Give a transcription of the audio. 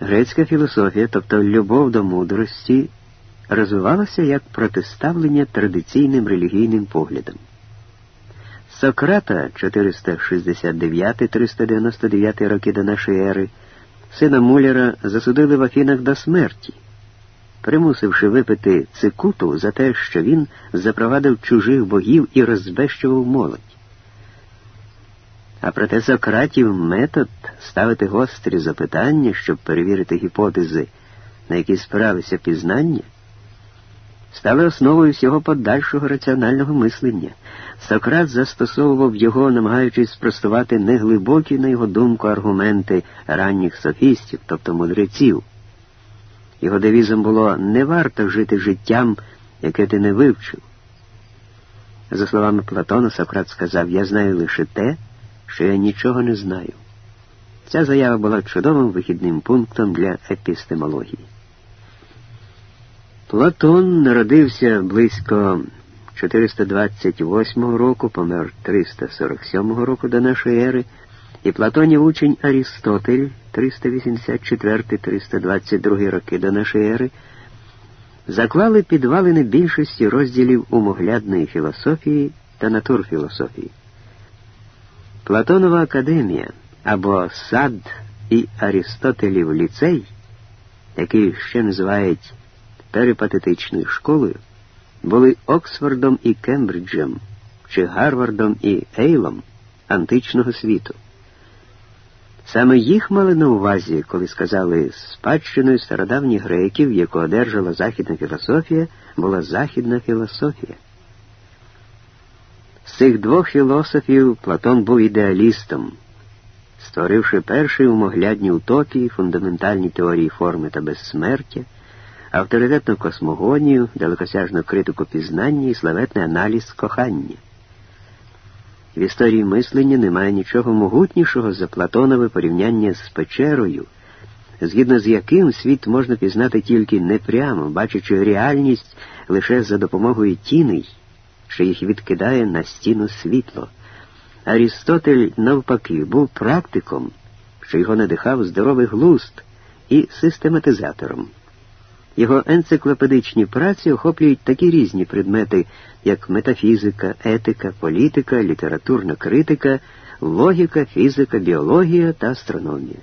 Грецька філософія, тобто любов до мудрості, розвивалася як протиставлення традиційним релігійним поглядам. Сократа 469-399 роки до нашої ери, сина Муллера засудили в Афінах до смерті, примусивши випити цикуту за те, що він запровадив чужих богів і розбещував молодь. А проте Сократів метод ставити гострі запитання, щоб перевірити гіпотези, на які спиралися пізнання, стали основою всього подальшого раціонального мислення. Сократ застосовував його, намагаючись спростувати неглибокі, на його думку, аргументи ранніх софістів, тобто мудреців. Його девізом було не варто жити життям, яке ти не вивчив. За словами Платона, Сократ сказав, я знаю лише те, що я нічого не знаю. Ця заява була чудовим вихідним пунктом для епістемології. Платон народився близько 428 року, помер 347 року до нашої ери, і Платонів учень Арістотель 384-322 роки до нашої ери заклали підвалини більшості розділів умоглядної філософії та натурфілософії. Платонова академія або сад і Арістотелів ліцей, який ще називають перипатетичною школою, були Оксфордом і Кембриджем чи Гарвардом і Ейлом античного світу. Саме їх мали на увазі, коли сказали, спадщиною стародавніх греків, яку одержала західна філософія, була західна філософія. З цих двох філософів Платон був ідеалістом, створивши перші умоглядні утопії, фундаментальні теорії форми та безсмертя, авторитетну космогонію, далекосяжну критику пізнання і славетний аналіз кохання. В історії мислення немає нічого могутнішого за Платонове порівняння з печерою, згідно з яким світ можна пізнати тільки непрямо, бачачи реальність лише за допомогою тіней, що їх відкидає на стіну світло. Арістотель, навпаки, був практиком, що його надихав здоровий глузд і систематизатором. Його енциклопедичні праці охоплюють такі різні предмети, як метафізика, етика, політика, літературна критика, логіка, фізика, біологія та астрономія.